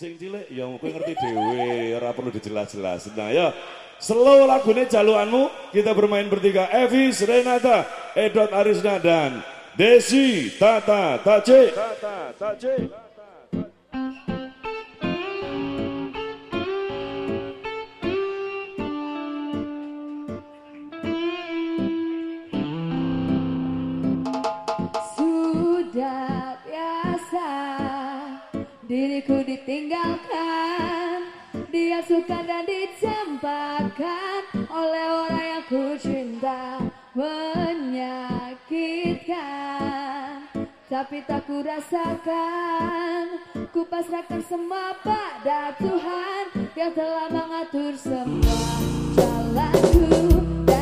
Sing cilik ya kowe ngerti dhewe, ora perlu dijelas-jelas. Nah ya, slow lagune jaluanmu kita bermain bertiga. Evis, Renata, Edot Arisna dan Desi, Tata, Tace. Tata, Tace. Diriku ditinggalkan Diasuhkan dan dicampakkan oleh orang yang ku cinta Menyakitkan. Tapi tak ku rasakan Ku pasrahkan semua pada Tuhan Yang telah mengatur semua jalanku